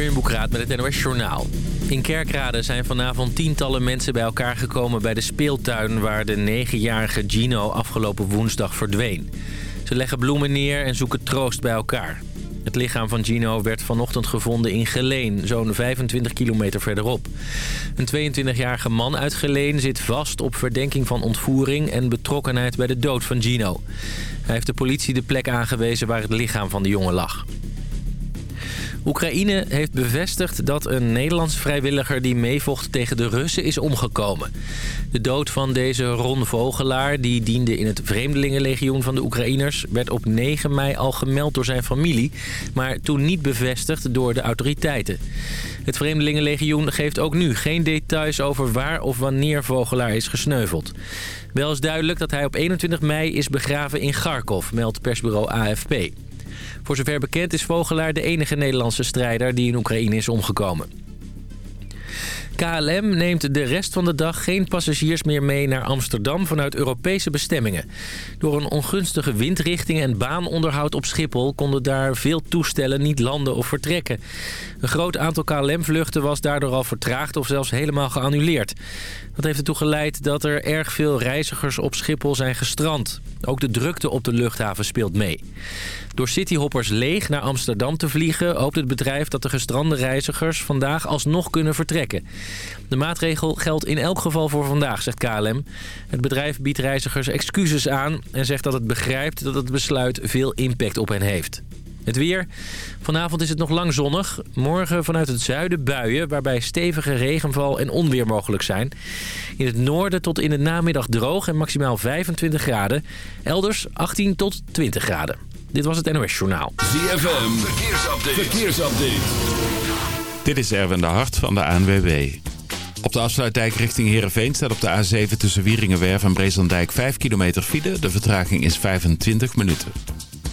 in Boekraat met het NOS Journaal. In Kerkrade zijn vanavond tientallen mensen bij elkaar gekomen bij de speeltuin... waar de negenjarige Gino afgelopen woensdag verdween. Ze leggen bloemen neer en zoeken troost bij elkaar. Het lichaam van Gino werd vanochtend gevonden in Geleen, zo'n 25 kilometer verderop. Een 22-jarige man uit Geleen zit vast op verdenking van ontvoering... en betrokkenheid bij de dood van Gino. Hij heeft de politie de plek aangewezen waar het lichaam van de jongen lag. Oekraïne heeft bevestigd dat een Nederlands vrijwilliger die meevocht tegen de Russen is omgekomen. De dood van deze Ron Vogelaar, die diende in het Vreemdelingenlegioen van de Oekraïners, werd op 9 mei al gemeld door zijn familie, maar toen niet bevestigd door de autoriteiten. Het Vreemdelingenlegioen geeft ook nu geen details over waar of wanneer Vogelaar is gesneuveld. Wel is duidelijk dat hij op 21 mei is begraven in Kharkov, meldt persbureau AFP. Voor zover bekend is Vogelaar de enige Nederlandse strijder die in Oekraïne is omgekomen. KLM neemt de rest van de dag geen passagiers meer mee naar Amsterdam vanuit Europese bestemmingen. Door een ongunstige windrichting en baanonderhoud op Schiphol konden daar veel toestellen niet landen of vertrekken. Een groot aantal KLM-vluchten was daardoor al vertraagd of zelfs helemaal geannuleerd. Dat heeft ertoe geleid dat er erg veel reizigers op Schiphol zijn gestrand. Ook de drukte op de luchthaven speelt mee. Door cityhoppers leeg naar Amsterdam te vliegen... hoopt het bedrijf dat de gestrande reizigers vandaag alsnog kunnen vertrekken. De maatregel geldt in elk geval voor vandaag, zegt KLM. Het bedrijf biedt reizigers excuses aan... en zegt dat het begrijpt dat het besluit veel impact op hen heeft. Het weer. Vanavond is het nog lang zonnig. Morgen vanuit het zuiden buien, waarbij stevige regenval en onweer mogelijk zijn. In het noorden tot in de namiddag droog en maximaal 25 graden. Elders 18 tot 20 graden. Dit was het NOS Journaal. ZFM, verkeersupdate. verkeersupdate. Dit is Erwin de Hart van de ANWB. Op de afsluitdijk richting Heerenveen staat op de A7 tussen Wieringenwerf en Breeslanddijk 5 kilometer file. De vertraging is 25 minuten.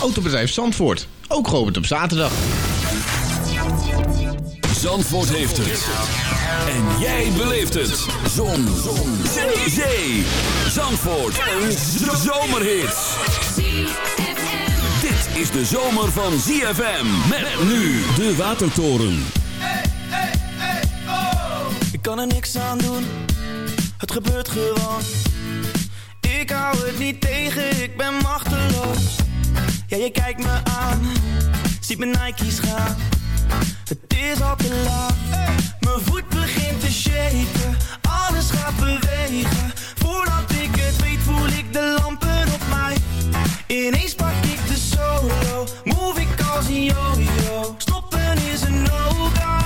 Autobedrijf Zandvoort, ook geopend op zaterdag. Zandvoort heeft het. En jij beleeft het. Zon. Zon. Zee. Zee. Zandvoort. Een zomerhit. Dit is de zomer van ZFM. Met nu de Watertoren. Ik kan er niks aan doen. Het gebeurt gewoon. Ik hou het niet tegen. Ik ben machteloos. Ja, je kijkt me aan. Ziet mijn Nike's gaan het is al te laat. Mijn voet begint te shaken. Alles gaat bewegen. Voordat ik het weet voel ik de lampen op mij. Ineens pak ik de solo. Move ik als een yo-yo. Stoppen is een no-go.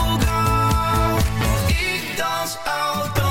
Ik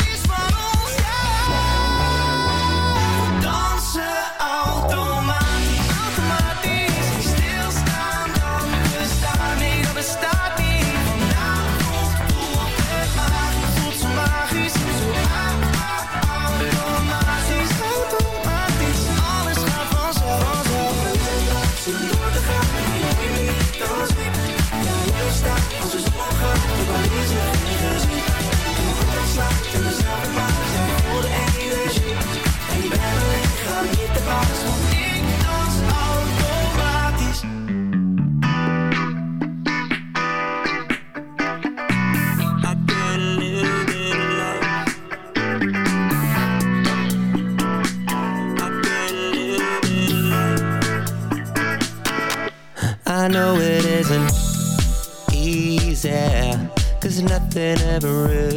Nothing ever is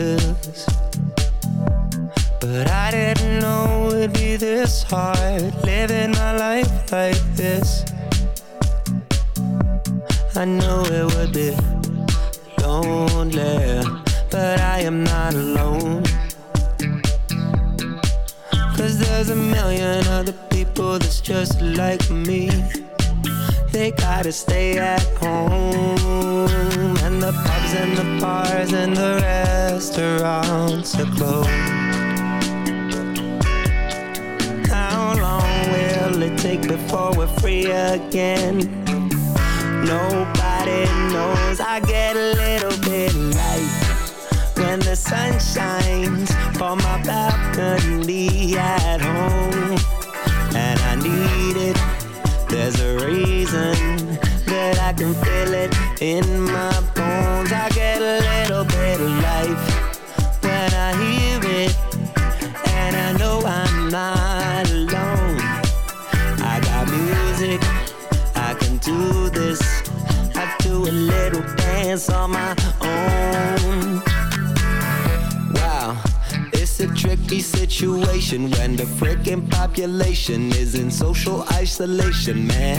isolation, man.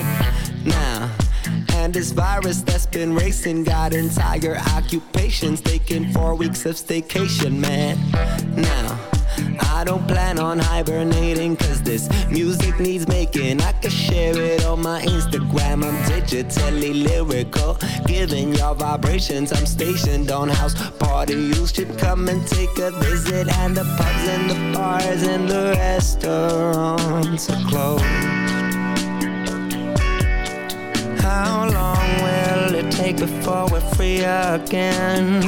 Now, and this virus that's been racing got entire occupations taking four weeks of staycation, man. Now, I don't plan on hibernating cause this music needs making. I can share it on my Instagram. I'm digitally lyrical, giving y'all vibrations. I'm stationed on house party. You should come and take a visit. And the pubs and the bars and the restaurants are closed. How long will it take before we're free again?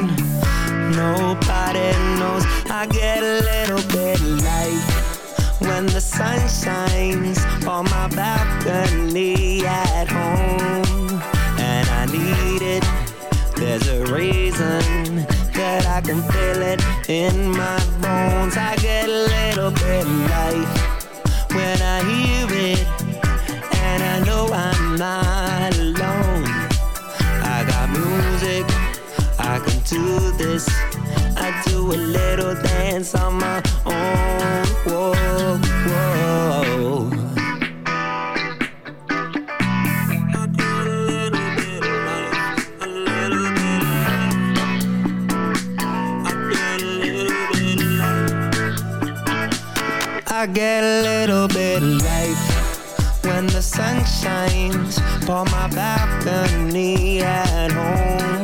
Nobody knows. I get a little bit light when the sun shines on my balcony at home, and I need it. There's a reason that I can feel it in my bones. I get a little bit light when I hear it, and I know I'm not I can do this. I do a little dance on my own. Whoa, whoa. I get a little bit of life, a little bit of life. I get a little bit of life. I get a little bit of life when the sun shines on my balcony at home,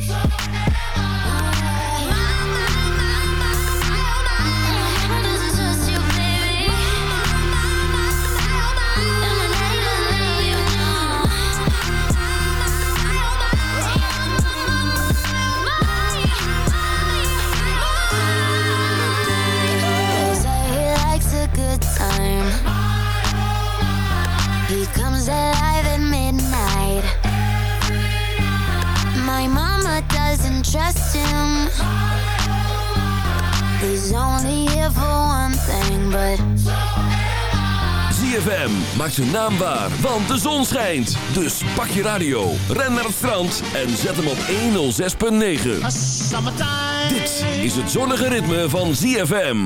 Trust him. He's only here for one thing, but. ZFM maakt zijn naam waar, want de zon schijnt. Dus pak je radio, ren naar het strand en zet hem op 106.9. Dit is het zonnige ritme van ZFM.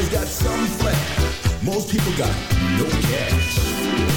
motherfuckers got some flat. Most people got no cash.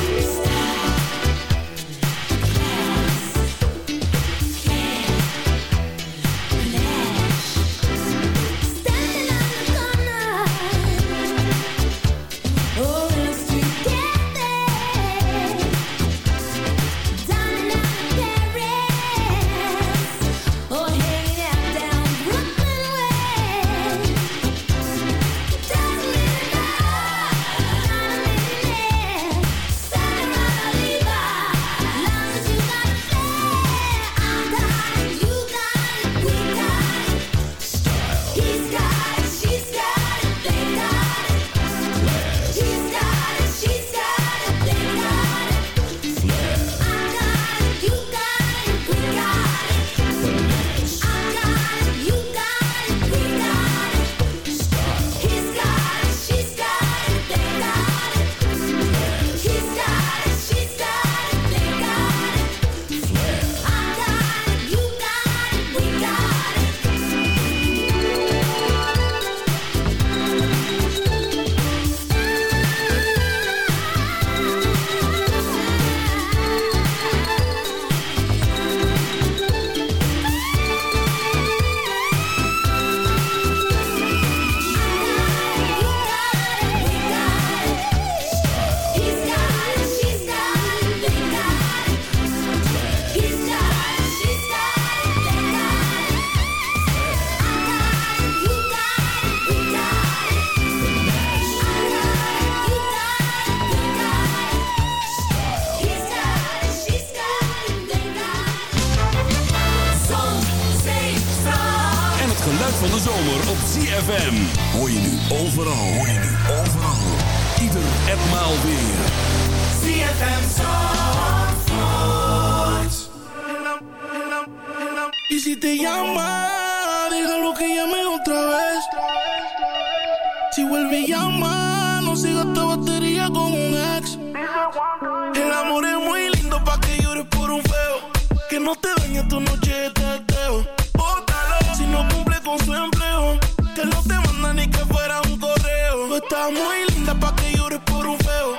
van de zomer op ZFM. Hoor je nu overal, hoor je nu overal. Ieder en maal weer. ZFM Zandvoort. Y si te llama, dígalo que llame otra vez. Si vuelve y llama, no siga esta batería como un ex. El amor muy lindo pa' que llores por un feo. Que no te dañe tu noche muy linda pa' que llores por un feo.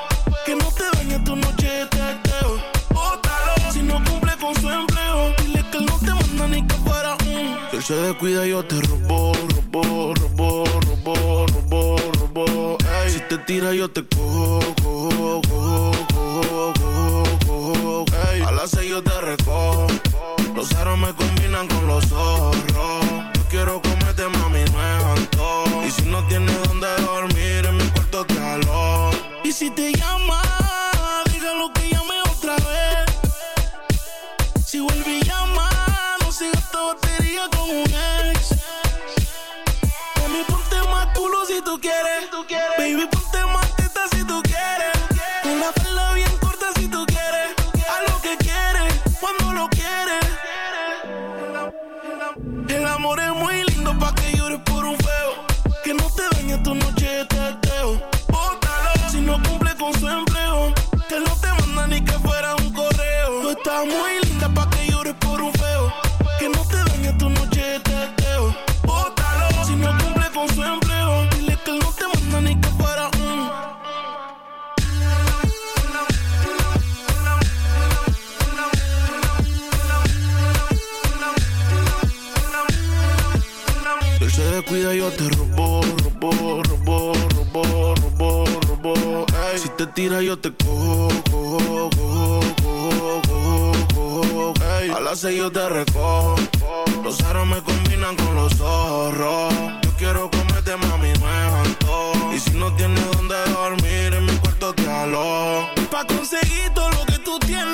Que no te dañe tu noche de teteo. Bótalo si no cumple con su empleo. Dile que no te manda ni que fuera un. Si él se descuida, yo te robo, robo, robo, robo, robo, robo. Ey. Si te tira, yo te cojo, cojo, cojo, cojo, cojo, cojo. Ey. A las seis yo te recojo. Los aros me comen tiras yo te cojo, cojo, cojo, cojo, cojo, cojo. Hey. A las seis yo te recojo. Los aros me combinan con los zorros. Yo quiero comerte, mami, me antojo. Y si no tienes donde dormir, en mi cuarto te alojo. Pa' conseguir todo lo que tú tienes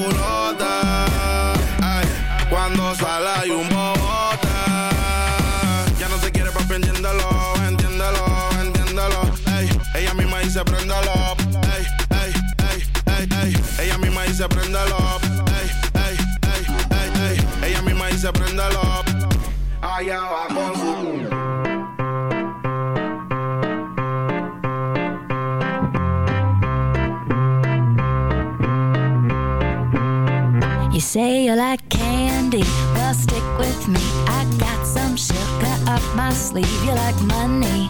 Dice préndelo. Ey, ey, ey, ey, ey. Ella misma dice préndelo. Ey, ey, ey, ey, ey. Ella misma dice préndelo. Allá va con su You say you like candy, well stick with me. I got some sugar up my sleeve. You like money,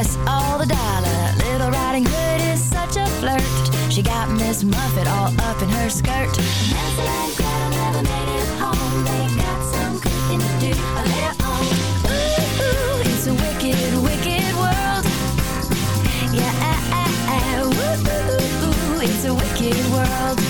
Us all the dollar. Little Riding Hood is such a flirt. She got Miss Muffet all up in her skirt. Hansel and Gretel never made it home. They got some cooking to do of their own. Ooh, ooh, it's a wicked, wicked world. Yeah, ooh, ooh, it's a wicked world.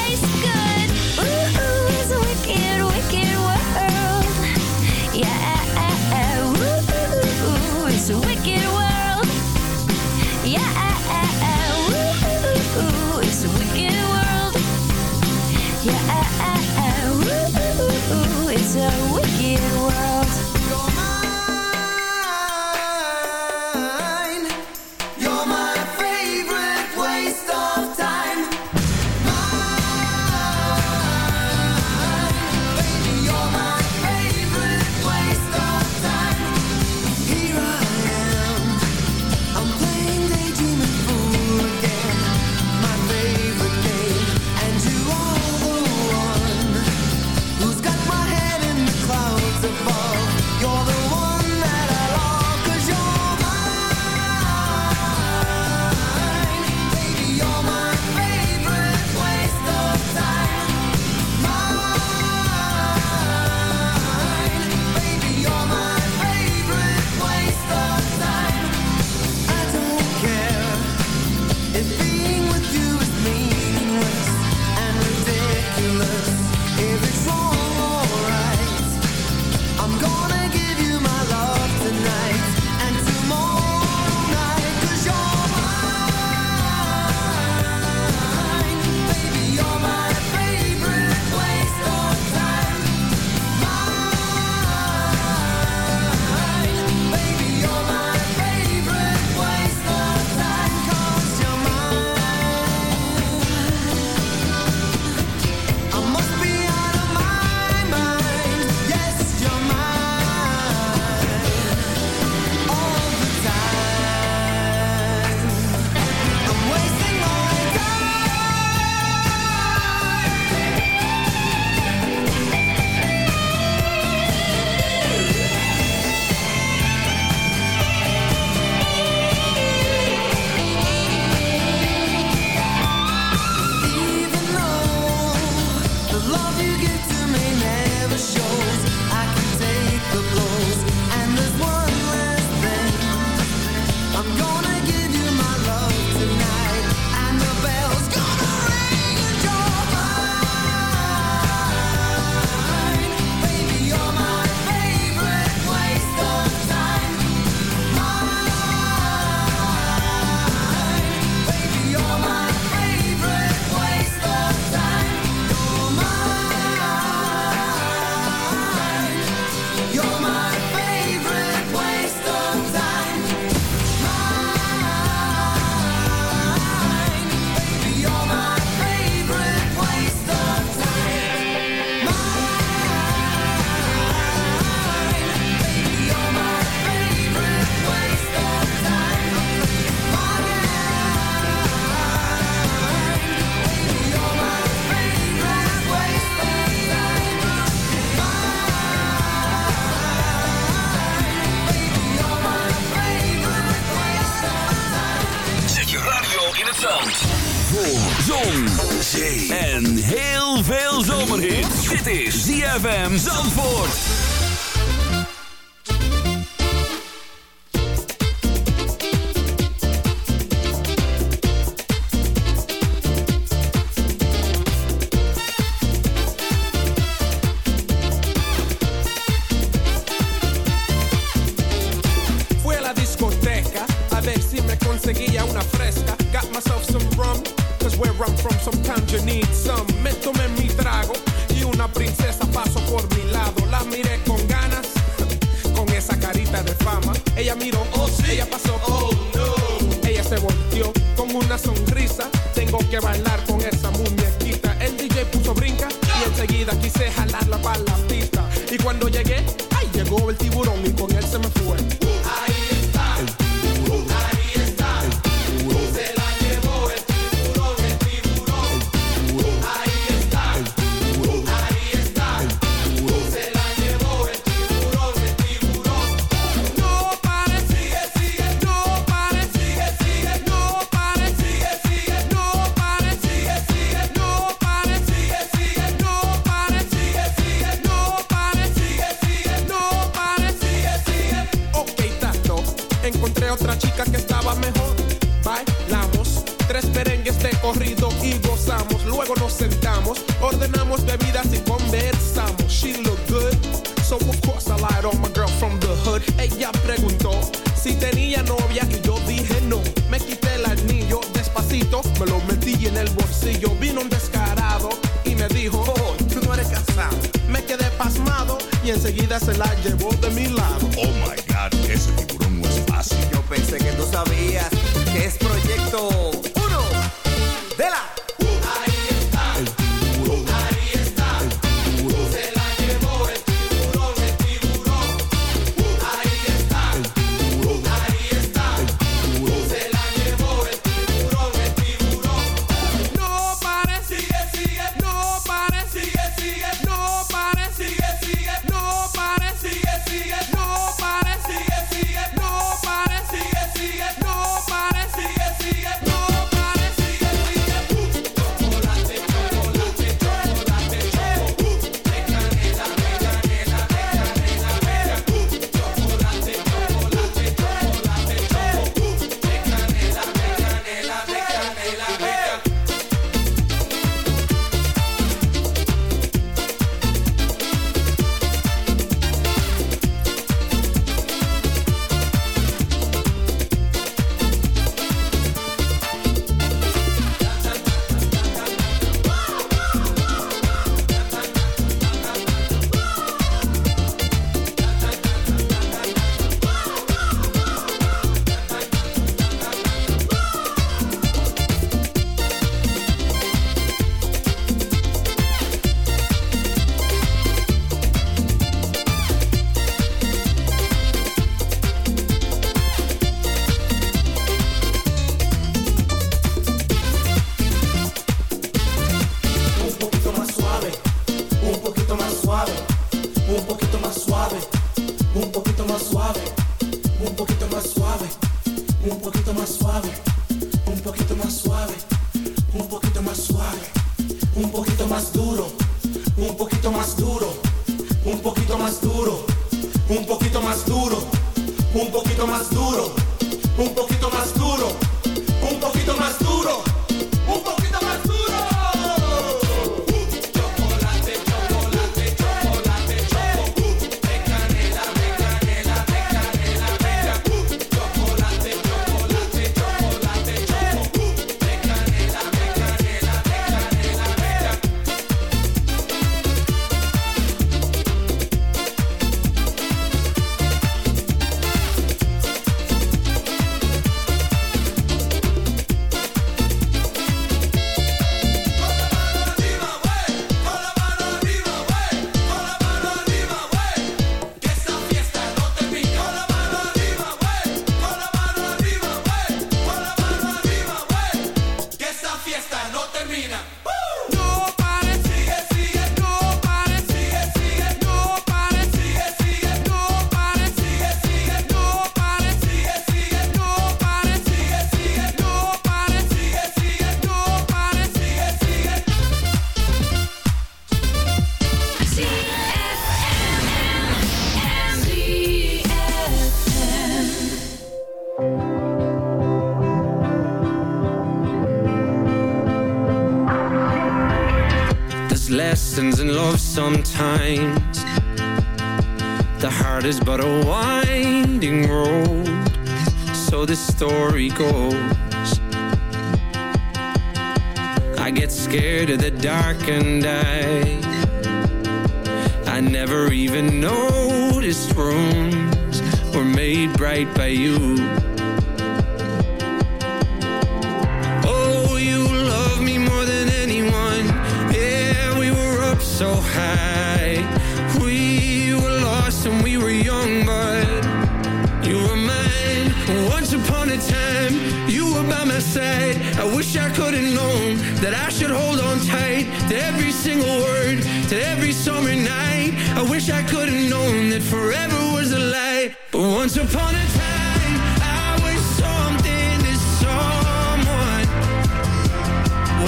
time, you were by my side. I wish I could have known that I should hold on tight to every single word, to every summer night. I wish I could have known that forever was a lie. But once upon a time, I was something to someone.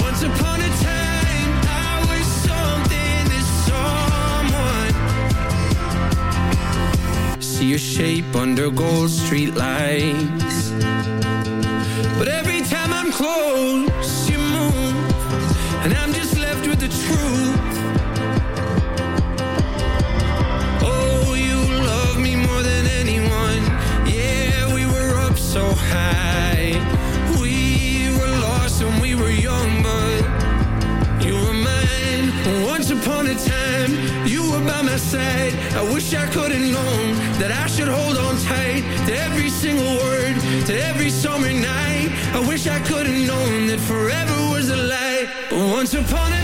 Once upon a time, I was something to someone. See your shape under gold street lights. Close, you move, and I'm just left with the truth. Oh, you love me more than anyone. Yeah, we were up so high. We were lost when we were young, but you were mine. Once upon a time, you were by my side. I wish I could have known that I should hold on tight to every single word, wish I could have known that forever was a lie. But once upon a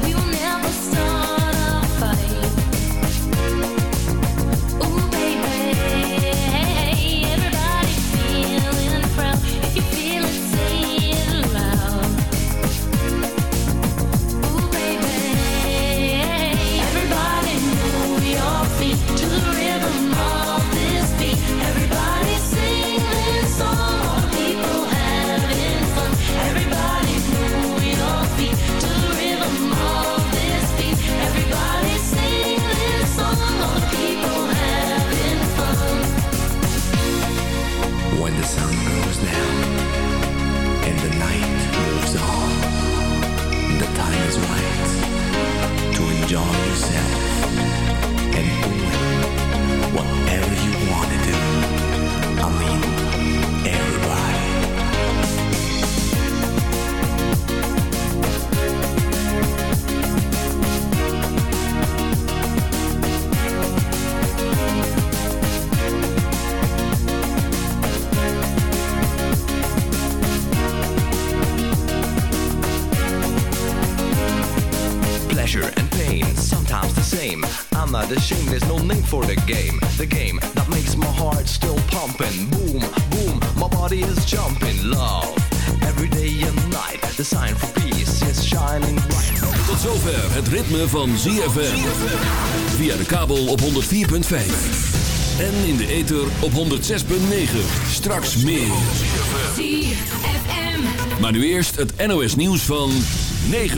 enjoy yourself and do whatever you I'm not ashamed, there's no name for the game. The game that makes my heart still pumping. Boom, boom, my body is jumping. Love, every day and night. The sign for peace is shining bright. Tot zover het ritme van ZFM. Via de kabel op 104.5. En in de ether op 106.9. Straks meer. Maar nu eerst het NOS nieuws van 9